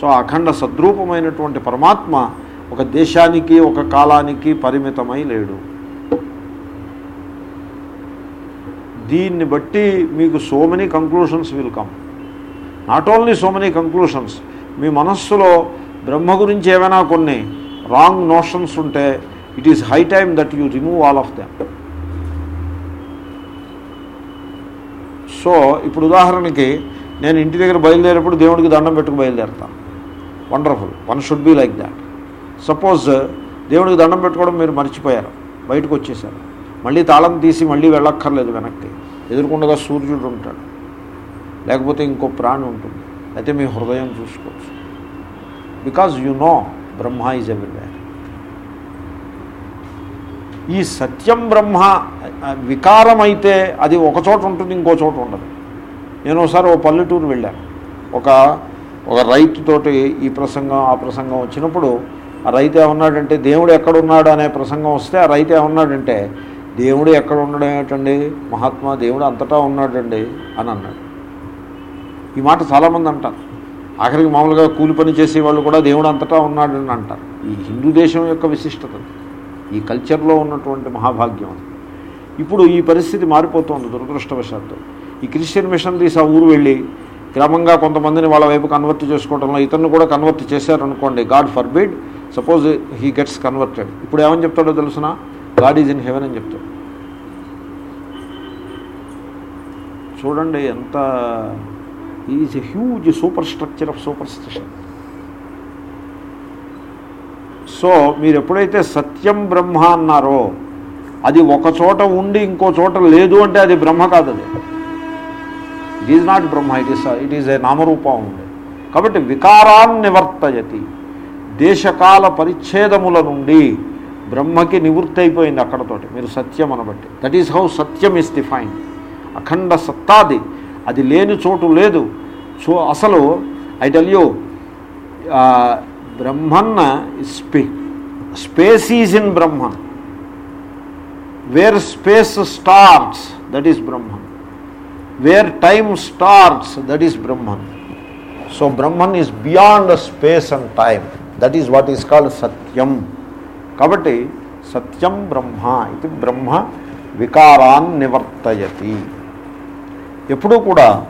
సో అఖండ సద్రూపమైనటువంటి పరమాత్మ ఒక దేశానికి ఒక కాలానికి పరిమితమై లేడు. దీన్ని బట్టి మీకు so many conclusions will come not only so many conclusions మీ మనస్సులో బ్రహ్మ గురించి ఏమైనా కొన్ని రాంగ్ నోషన్స్ ఉంటే it is high time that you remove all of them so ఇప్పుడు ఉదాహరణకి నేను ఇంటి దగ్గర బయలుదేరేప్పుడు దేవుడికి దండం పెట్టుకు బయలుదేరుతాను wonderful one should be like that suppose దేవుడికి దండం పెట్టుకోవడం మీరు మర్చిపోయారు. బయటకు వచ్చేసారు. మళ్ళీ తాళం తీసి మళ్ళీ వెళ్ళక్కర్లేదు వెనక్కి. ఎదుర్కొండగా సూర్యుడు ఉంటాడు. లేకపోతే ఇంకో ప్రాణి ఉంటుంది. అయితే మీ హృదయం చూసుకోవచ్చు. Because you know Brahma is everywhere ఈ సత్యం బ్రహ్మ వికారమైతే వికారం అయితే అది ఒక చోట ఉంటుంది ఇంకో చోట ఉండదు. నేను ఒకసారి ఓ పల్లెటూరు వెళ్ళాను ఒక ఒక రైతుతోటి ఈ ప్రసంగం ఆ ప్రసంగం వచ్చినప్పుడు ఆ రైతు ఏమన్నాడంటే దేవుడు ఎక్కడున్నాడు? అనే ప్రసంగం వస్తే ఆ రైతు ఏమన్నాడంటే దేవుడు ఎక్కడ ఉండడం ఏమిటండి? మహాత్మా దేవుడు అంతటా ఉన్నాడండి అని అన్నాడు. ఈ మాట చాలామంది అంటారు. ఆఖరికి మామూలుగా కూలి పని చేసే వాళ్ళు కూడా దేవుడు అంతటా ఉన్నాడని అంటారు. ఈ హిందూ దేశం యొక్క విశిష్టత ఈ కల్చర్లో ఉన్నటువంటి మహాభాగ్యం అది. ఇప్పుడు ఈ పరిస్థితి మారిపోతుంది దురదృష్టవశాత్తు. ఈ క్రిస్టియన్ మిషనరీస్ ఆ ఊరు వెళ్ళి క్రమంగా కొంతమందిని వాళ్ళ వైపు కన్వర్ట్ చేసుకోవడంలో ఇతను కూడా కన్వర్ట్ చేశారనుకోండి god forbid suppose he gets converted. ఇప్పుడు ఏమని చెప్తాడో తెలుసిన? గాడ్ ఈజ్ ఇన్ హెవెన్ అని చెప్తాడు. చూడండి ఎంత is a huge superstructure of superstition so మీరు ఎప్పుడైతే సత్యం బ్రహ్మ అన్నారో అది ఒక చోట ఉండి ఇంకో చోట లేదు అంటే అది బ్రహ్మ కాదు అది. It is not Brahma it is it is a నామరూపం. ఉంది కాబట్టి వికారాన్ని నివర్తయతి. దేశకాల పరిచ్ఛేదముల నుండి బ్రహ్మకి నివృత్తి అయిపోయింది అక్కడతోటి. మీరు సత్యం అనబట్టి. దట్ ఈస్ హౌ సత్యం ఇస్ డిఫైన్ అఖండ సత్తాది. అది లేని చోటు లేదు. సో అసలు I tell you Brahman స్పే space is in Brahman where space starts that is Brahman where time starts that is Brahman so Brahman is beyond space and time that is what is called సత్యం కాబట్టి సత్యం బ్రహ్మ ఇది బ్రహ్మ వికారాన్ నివర్తయతి ఎప్పుడూ కూడా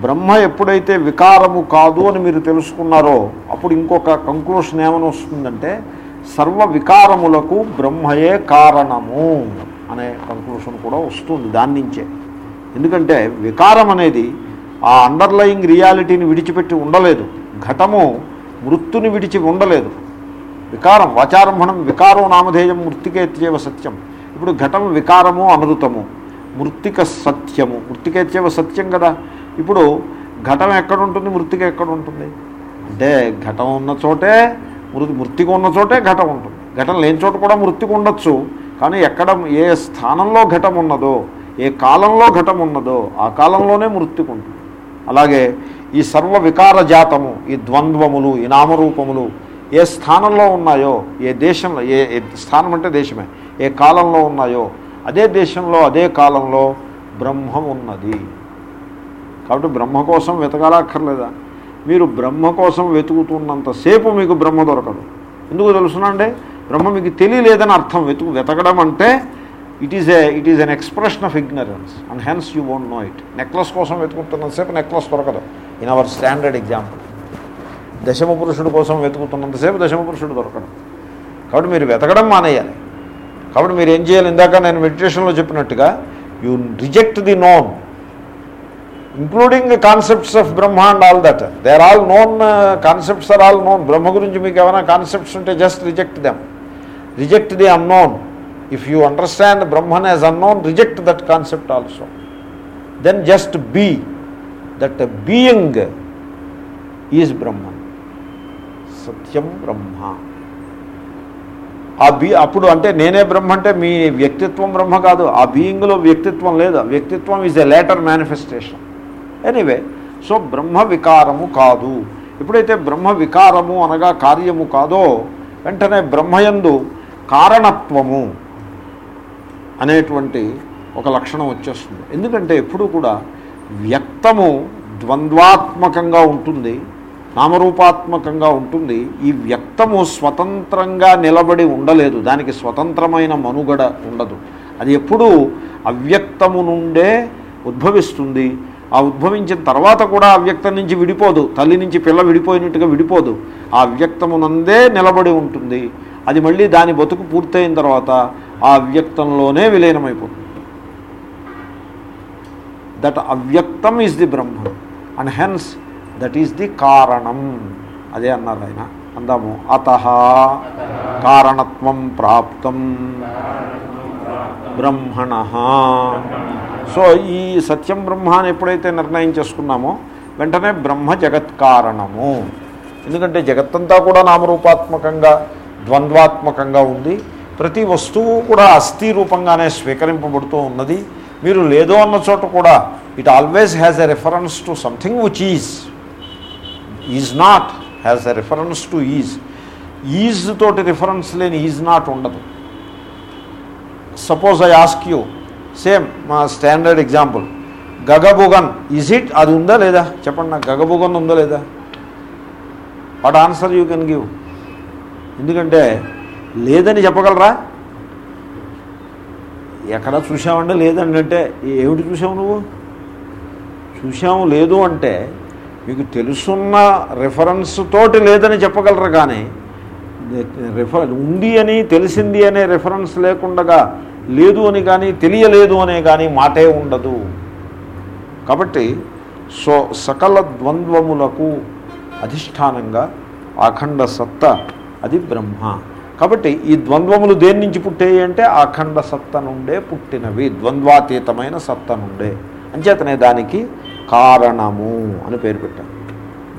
బ్రహ్మ ఎప్పుడైతే వికారము కాదు అని మీరు తెలుసుకున్నారో అప్పుడు ఇంకొక కంక్లూషన్ ఏమని వస్తుందంటే సర్వ వికారములకు బ్రహ్మయే కారణము అనే కంక్లూషన్ కూడా వస్తుంది దాని నుంచే. ఎందుకంటే వికారం అనేది ఆ అండర్లయింగ్ రియాలిటీని విడిచిపెట్టి ఉండలేదు. ఘటము మృత్యుని విడిచి ఉండలేదు. వికారం వాచారంభణం వికారం నామధేయం మృతికేత్యేవ సత్యం. ఇప్పుడు ఘటం వికారము అనృతము మృత్తిక సత్యము. మృతికేత్యేవ సత్యం కదా. ఇప్పుడు ఘటం ఎక్కడ ఉంటుంది మృతిక ఎక్కడ ఉంటుంది అంటే ఘటం ఉన్న చోటే మృతి మృతిక ఉన్న చోటే ఘటం ఉంటుంది. ఘటం లేని చోట కూడా మృతిక ఉండొచ్చు. కానీ ఎక్కడ ఏ స్థానంలో ఘటం ఉన్నదో ఏ కాలంలో ఘటం ఉన్నదో ఆ కాలంలోనే మృతిక ఉంటుంది. అలాగే ఈ సర్వ వికార జాతము ఈ ద్వంద్వములు ఈ నామరూపములు ఏ స్థానంలో ఉన్నాయో ఏ దేశంలో ఏ ఏ స్థానం అంటే దేశమే ఏ కాలంలో ఉన్నాయో అదే దేశంలో అదే కాలంలో బ్రహ్మం ఉన్నది. కాబట్టి బ్రహ్మ కోసం వెతకాలక్కర్లేదా? మీరు బ్రహ్మ కోసం వెతుకుతున్నంతసేపు మీకు బ్రహ్మ దొరకదు. ఎందుకు తెలుసునండి బ్రహ్మ మీకు తెలియలేదని అర్థం. వెతుకు వెతకడం అంటే it is a it is an expression of ignorance and hence you won't know it necklace కోసం వెతుకుతున్నంతసేపు నెక్లెస్ దొరకదు. ఇన్ అవర్ స్టాండర్డ్ ఎగ్జాంపుల్ దశమ పురుషుడు కోసం వెతుకుతున్నంతసేపు దశమ పురుషుడు దొరకడం. కాబట్టి మీరు వెతకడం మానేయాలి. కాబట్టి మీరు ఏం చేయాలి? ఇందాక నేను మెడిటేషన్లో చెప్పినట్టుగా you reject the known including concepts of Brahma and all that they are all known concepts are all known Brahma గురించి మీకు ఏమైనా కాన్సెప్ట్స్ ఉంటే just reject them reject the unknown if you understand Brahman as unknown reject that concept also then just be that being is Brahman సత్యం బ్రహ్మ ఆ బీ అప్పుడు అంటే నేనే బ్రహ్మ అంటే మీ వ్యక్తిత్వం బ్రహ్మ కాదు. ఆ బీయింగ్లో వ్యక్తిత్వం లేదు. వ్యక్తిత్వం is a later manifestation anyway so Brahma వికారము కాదు. ఎప్పుడైతే బ్రహ్మ వికారము అనగా కార్యము కాదో వెంటనే బ్రహ్మయందు కారణత్వము అనేటువంటి ఒక లక్షణం వచ్చేస్తుంది. ఎందుకంటే ఎప్పుడు కూడా వ్యక్తము ద్వంద్వాత్మకంగా ఉంటుంది. నామరూపాత్మకంగా ఉంటుంది. ఈ వ్యక్తము స్వతంత్రంగా నిలబడి ఉండలేదు. దానికి స్వతంత్రమైన మనుగడ ఉండదు. అది ఎప్పుడూ అవ్యక్తము నుండే ఉద్భవిస్తుంది. ఆ ఉద్భవించిన తర్వాత కూడా అవ్యక్తం నుంచి విడిపోదు. తల్లి నుంచి పిల్ల విడిపోయినట్టుగా విడిపోదు. ఆ అవ్యక్తమునందే నిలబడి ఉంటుంది. అది మళ్ళీ దాని బతుకు పూర్తయిన తర్వాత ఆ అవ్యక్తంలోనే విలీనమైపోతుంది. దట్ అవ్యక్తం is the Brahma. And hence that is the కారణం. అదే అన్నారు ఆయన. అందాము. అత కారణత్వం ప్రాప్తం. బ్రహ్మణ. సో ఈ సత్యం బ్రహ్మ అని ఎప్పుడైతే నిర్ణయం చేసుకున్నామో వెంటనే బ్రహ్మ జగత్ కారణము. ఎందుకంటే జగత్తంతా కూడా నామరూపాత్మకంగా ద్వంద్వాత్మకంగా ఉంది. ప్రతి వస్తువు కూడా అస్థి రూపంగానే స్వీకరింపబడుతూ ఉన్నది. మీరు లేదో అన్న చోట కూడా it always has a reference to something which is is not has a reference to is is తోటి రిఫరెన్స్ లేని ఈజ్ నాట్ ఉండదు. Suppose I ask you same మా స్టాండర్డ్ ఎగ్జాంపుల్ గగబుగన్ ఈజ్ ఇట్ అది ఉందా లేదా? చెప్పండి నాకు గగబుగన్ ఉందా లేదా? What answer you can give ఎందుకంటే లేదని చెప్పగలరా? ఎక్కడ చూసామంటే లేదండి అంటే ఏమిటి చూసావు నువ్వు? చూసాము లేదు అంటే మీకు తెలుసున్న రిఫరెన్స్ తోటి లేదని చెప్పగలరు కానీ రెఫర్ ఉంది అని తెలిసింది అనే రిఫరెన్స్ లేకుండగా లేదు అని కానీ తెలియలేదు అనే కానీ మాటే ఉండదు. కాబట్టి సో సకల ద్వంద్వములకు అధిష్టానంగా అఖండ సత్త అది బ్రహ్మ. కాబట్టి ఈ ద్వంద్వములు దేని నుంచి పుట్టాయి అంటే అఖండ సత్త నుండే పుట్టినవి ద్వంద్వాతీతమైన సత్త నుండే. అంచేతనే దానికి కారణము అని పేరు పెట్టారు.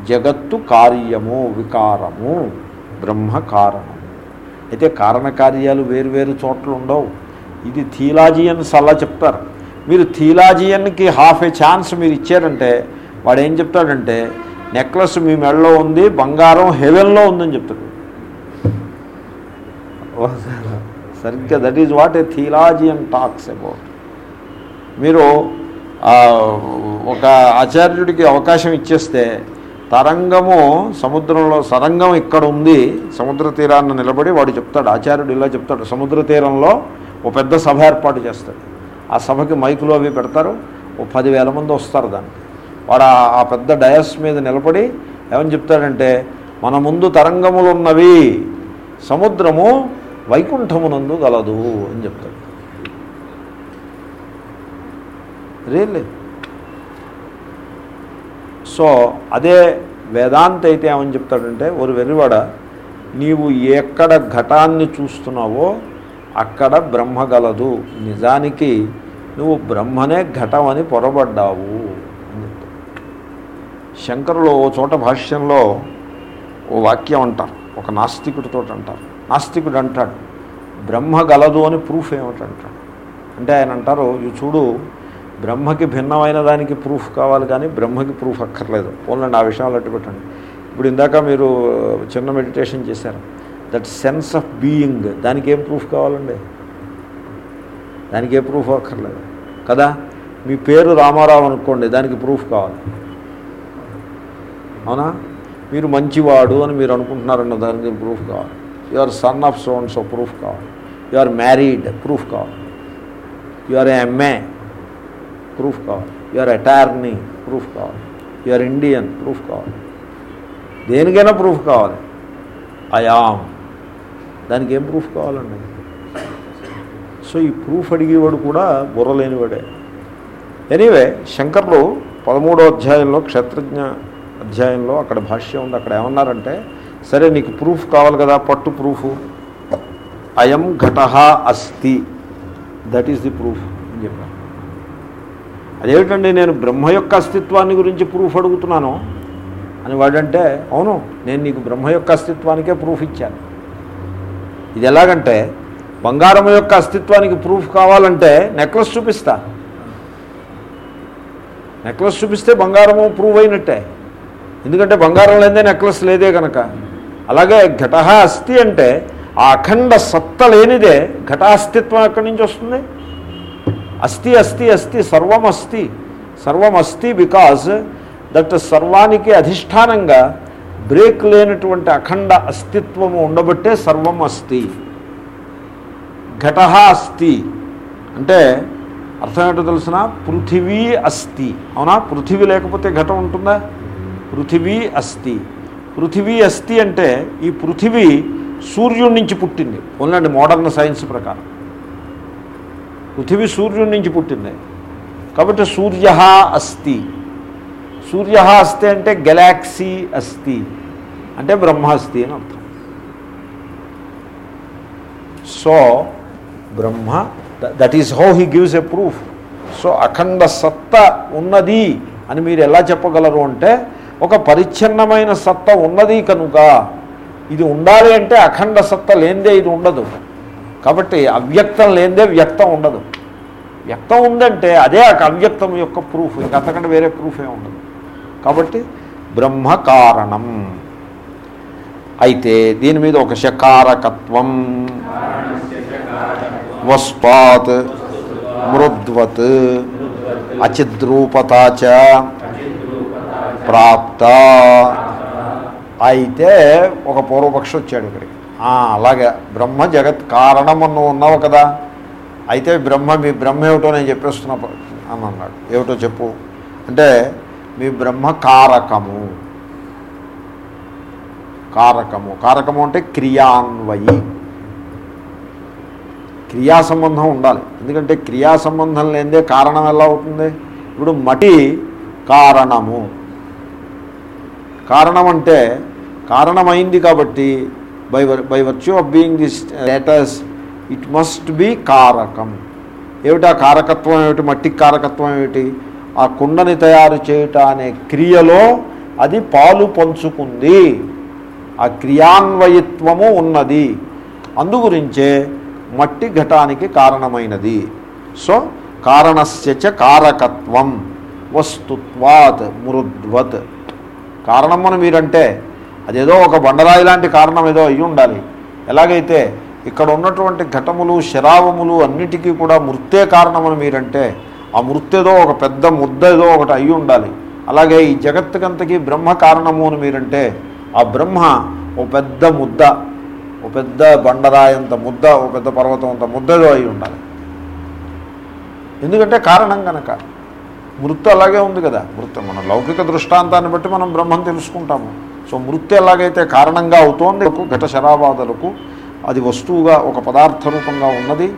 జగత్తు కార్యము వికారము బ్రహ్మ కారణము. అయితే కారణకార్యాలు వేరు వేరు చోట్ల ఉండవు. ఇది థీలాజియన్స్ అలా చెప్తారు. మీరు థీలాజియన్కి హాఫ్ ఏ ఛాన్స్ మీరు ఇచ్చారంటే వాడు ఏం చెప్తాడంటే నెక్లెస్ మీ మెడలో ఉంది బంగారం హెవెన్లో ఉందని చెప్తాడు. సరిగ్గా that is what a theologian talks about మీరు ఒక ఆచార్యుడికి అవకాశం ఇచ్చేస్తే తరంగము సముద్రంలో సరంగం ఇక్కడ ఉంది సముద్ర తీరాన్ని నిలబడి వాడు చెప్తాడు ఆచార్యుడు ఇలా చెప్తాడు సముద్ర తీరంలో ఓ పెద్ద సభ ఏర్పాటు చేస్తాడు. ఆ సభకి మైకులు అవి పెడతారు ఓ పదివేల మంది వస్తారు దానికి. వాడు ఆ పెద్ద డయస్ మీద నిలబడి ఏమని చెప్తాడంటే మన ముందు తరంగములు ఉన్నవి సముద్రము వైకుంఠమునందు గలదు అని చెప్తాడు. రియల్లీ సో అదే వేదాంత అయితే ఏమని చెప్తాడంటే ఒక వెర్రివాడ నీవు ఎక్కడ ఘటాన్ని చూస్తున్నావో అక్కడ బ్రహ్మ గలదు. నిజానికి నువ్వు బ్రహ్మనే ఘటం అని పొరబడ్డావు. అని చెప్తాడు. శంకరులు ఓ చోట భాష్యంలో ఓ వాక్యం అంటారు. ఒక నాస్తికుడితో అంటారు. నాస్తికుడు అంటాడు బ్రహ్మ గలదు అని ప్రూఫ్ ఏమిటంటాడు. అంటే ఆయన అంటారు ఇవి చూడు బ్రహ్మకి భిన్నమైన దానికి ప్రూఫ్ కావాలి కానీ బ్రహ్మకి ప్రూఫ్ అక్కర్లేదు. పోలండి ఆ విషయాలు అట్టు పెట్టండి. ఇప్పుడు ఇందాక మీరు చిన్న మెడిటేషన్ చేశారు. దట్ సెన్స్ ఆఫ్ బీయింగ్ దానికి ఏం ప్రూఫ్ కావాలండి? దానికి ఏ ప్రూఫ్ అక్కర్లేదు. కదా? మీ పేరు రామారావు అనుకోండి దానికి ప్రూఫ్ కావాలి. అవునా? మీరు మంచివాడు అని మీరు అనుకుంటున్నారన్న దానికి ప్రూఫ్ కావాలి. You are son of sons proof కావాలి. యు ఆర్ మ్యారీడ్ ప్రూఫ్ కావాలి. యు ఆర్ ఎంఏ ప్రూఫ్ కావాలి యు ఆర్ అటార్నీ ప్రూఫ్ కావాలి యు ఆర్ ఇండియన్ ప్రూఫ్ కావాలి దేనికైనా ప్రూఫ్ కావాలి అయామ్ దానికి ఏం ప్రూఫ్ కావాలండి సో ఈ ప్రూఫ్ అడిగేవాడు కూడా బుర్రలేనివాడే. ఎనీవే శంకర్లు పదమూడో అధ్యాయంలో క్షేత్రజ్ఞ అధ్యాయంలో అక్కడ భాష్యం ఉంది. అక్కడ ఏమన్నారంటే సరే నీకు ప్రూఫ్ కావాలి కదా పట్టు ప్రూఫ్ అయం ఘట అస్తి దట్ ఈస్ ది ప్రూఫ్ అని చెప్పారు. అదేమిటండి నేను బ్రహ్మ యొక్క అస్తిత్వాన్ని గురించి ప్రూఫ్ అడుగుతున్నాను? అని వాడంటే అవును నేను నీకు బ్రహ్మ యొక్క అస్తిత్వానికే ప్రూఫ్ ఇచ్చాను. ఇది ఎలాగంటే బంగారం యొక్క అస్తిత్వానికి ప్రూఫ్ కావాలంటే నెక్లెస్ చూపిస్తా. నెక్లెస్ చూపిస్తే బంగారము ప్రూవ్ అయినట్టే. ఎందుకంటే బంగారం లేదే నెక్లెస్ లేదే కనుక అలాగే ఘటహ అస్థి అంటే ఆ అఖండ సత్త లేనిదే ఘటాస్తిత్వం ఎక్కడి నుంచి వస్తుంది? అస్థి అస్థి అస్థి సర్వం అస్థి సర్వం అస్థి బికాజ్ దట్ సర్వానికి అధిష్టానంగా బ్రేక్ లేనటువంటి అఖండ అస్తిత్వము ఉండబట్టే సర్వం అస్థి ఘట అస్థి అంటే అర్థం ఏంటో తెలిసిన? పృథివీ అస్థి అవునా? పృథివీ లేకపోతే ఘటం ఉంటుందా? పృథివీ అస్థి పృథివీ అస్థి అంటే ఈ పృథివీ సూర్యుడి నుంచి పుట్టింది. ఓన్లండి మోడర్న్ సైన్స్ ప్రకారం. పృథివీ సూర్యుడి నుంచి పుట్టింది. కాబట్టి సూర్య అస్థి. సూర్య అస్థి అంటే గెలాక్సీ అస్థి. అంటే బ్రహ్మాస్తి అని అర్థం. So Brahma that is how he gives a proof so అఖండ సత్త ఉన్నది అని మీరు ఎలా చెప్పగలరు అంటే ఒక పరిచ్ఛిన్నమైన సత్త ఉన్నది కనుక ఇది ఉండాలి అంటే అఖండ సత్త లేనిదే ఇది ఉండదు. కాబట్టి అవ్యక్తం లేనిదే వ్యక్తం ఉండదు. వ్యక్తం ఉందంటే అదే ఆ అవ్యక్తం యొక్క ప్రూఫ్ ఇంకంతకంటే వేరే ప్రూఫ్ ఉండదు. కాబట్టి బ్రహ్మ కారణం. అయితే దీని మీద ఒక శకారకత్వం వస్పాత్ మృద్వత్ అచిద్రూపతాచ ప్రాప్త. అయితే ఒక పూర్వపక్షి వచ్చాడు ఇక్కడికి. అలాగే. బ్రహ్మ జగత్ కారణం నువ్వు ఉన్నావు కదా. అయితే బ్రహ్మ మీ బ్రహ్మ ఏమిటో నేను చెప్పేస్తున్నా అని అన్నాడు. ఏమిటో చెప్పు. అంటే మీ బ్రహ్మ కారకము. కారకము. కారకము అంటే క్రియాన్వయి. క్రియా సంబంధం ఉండాలి. ఎందుకంటే క్రియా సంబంధం లేనిదే కారణం ఎలా అవుతుంది? ఇప్పుడు మటి కారణము. కారణం అంటే కారణమైంది కాబట్టి by by virtue of being this status it must be కారకం ఏమిటా కారకత్వం ఏమిటి మట్టి కారకత్వం ఏమిటి? ఆ కుండని తయారు చేయుట అనే క్రియలో అది పాలు పంచుకుంది. ఆ క్రియాన్వయత్వము ఉన్నది. అందుగురించే మట్టి ఘటానికి కారణమైనది. సో కారణస్యచ కారకత్వం వస్తుత్వాత్ మృద్వత్. కారణం అని మీరంటే అదేదో ఒక బండరాయి లాంటి కారణం ఏదో అయి ఉండాలి. ఎలాగైతే ఇక్కడ ఉన్నటువంటి ఘటములు శరావములు అన్నిటికీ కూడా మృత్తే కారణమని మీరంటే ఆ మృత్తేదో ఒక పెద్ద ముద్ద ఏదో ఒకటి అయి ఉండాలి. అలాగే ఈ జగత్తుకంతకీ బ్రహ్మ కారణము అని మీరంటే ఆ బ్రహ్మ ఓ పెద్ద ముద్ద ఓ పెద్ద బండరాయంత ముద్ద ఓ పెద్ద పర్వతం అంత ముద్ద ఏదో అయి ఉండాలి. ఎందుకంటే కారణం కనుక మృత్తు అలాగే ఉంది కదా. మృత మన లౌకిక దృష్టాంతాన్ని బట్టి మనం బ్రహ్మం తెలుసుకుంటాము. సో మృత్యు ఎలాగైతే కారణంగా అవుతోంది ఘట శరాబాధలకు అది వస్తువుగా ఒక పదార్థ రూపంగా ఉన్నది.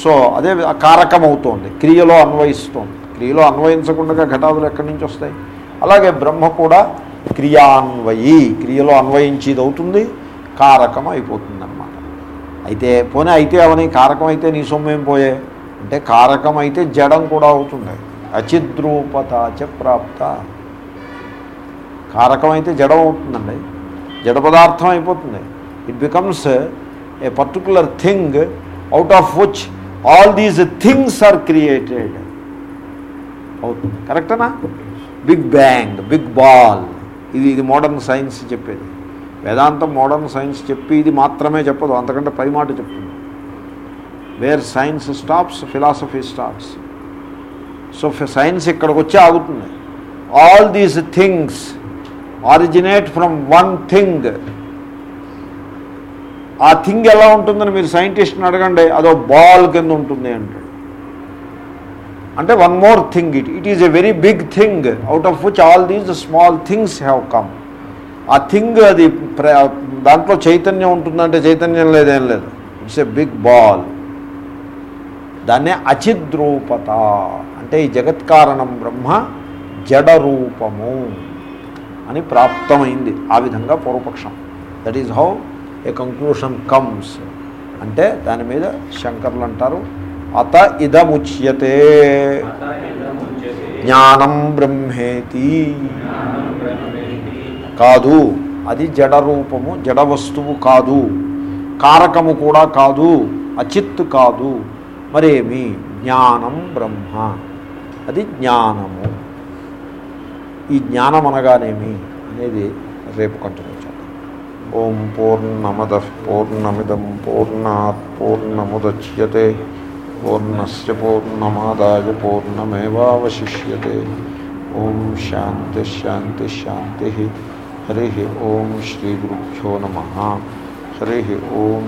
సో అదే కారకమవుతోంది క్రియలో అన్వయిస్తోంది. క్రియలో అన్వయించకుండా ఘటాదులు ఎక్కడి నుంచి వస్తాయి? అలాగే బ్రహ్మ కూడా క్రియాన్వయి క్రియలో అన్వయించేది అవుతుంది కారకం అయిపోతుంది అనమాట అయితే పోనీ అయితే అవని కారకం అయితే నీ సొమ్మేం పోయే? అంటే కారకం అయితే జడం కూడా అవుతుంది అచిద్రూపత చ ప్రాప్త. కారకం అయితే జడం అవుతుందండి. జడ పదార్థం అయిపోతుంది. It becomes a particular thing out of which all these things are created అవుతుంది. కరెక్టేనా? బిగ్ బ్యాంగ్ బిగ్ బాల్ ఇది ఇది మోడర్న్ సైన్స్ చెప్పేది. వేదాంతం మోడర్న్ సైన్స్ చెప్పి ఇది మాత్రమే చెప్పదు. అంతకంటే పై మాట చెప్తుంది. Where science stops philosophy stops so science ఇక్కడికి వచ్చి ఆగుతుంది. All these things originate from one thing ఆ థింగ్ ఎలా ఉంటుందని మీరు సైంటిస్ట్ని అడగండి అదో బాల్ కింద ఉంటుంది అంటాడు. అంటే one more thing it it is a very big thing out of which all these small things have come ఆ థింగ్ అది దాంట్లో చైతన్యం ఉంటుందంటే చైతన్యం లేదేం లేదు. ఇట్స్ ఎ బిగ్ బాల్ దాన్నే అచిద్రూపత అంటే ఈ జగత్కారణం బ్రహ్మ జడ రూపము అని ప్రాప్తమైంది. ఆ విధంగా పూర్వపక్షం. That is how a conclusion comes అంటే దాని మీద శంకర్లు అంటారు అత ఇదముచ్యతే జ్ఞానం బ్రహ్మేతి. కాదు అది జడ రూపము జడ వస్తువు కాదు కారకము కూడా కాదు అచిత్ కాదు మరేమి? జ్ఞానం బ్రహ్మ. అది జ్ఞానము. ఈ జ్ఞానం అనగానేమి అనేది రేపు కంటిన్యూ చేద్దాం. ఓం పూర్ణమద పూర్ణమిదం పూర్ణాత్ పూర్ణముద్యతే పూర్ణస్ పూర్ణమాదాయ పూర్ణమేవాశిష్యతే ఓం శాంతి శాంతి శాంతి. హరి ఓం శ్రీ గురుభ్యో నమ. హరి ఓం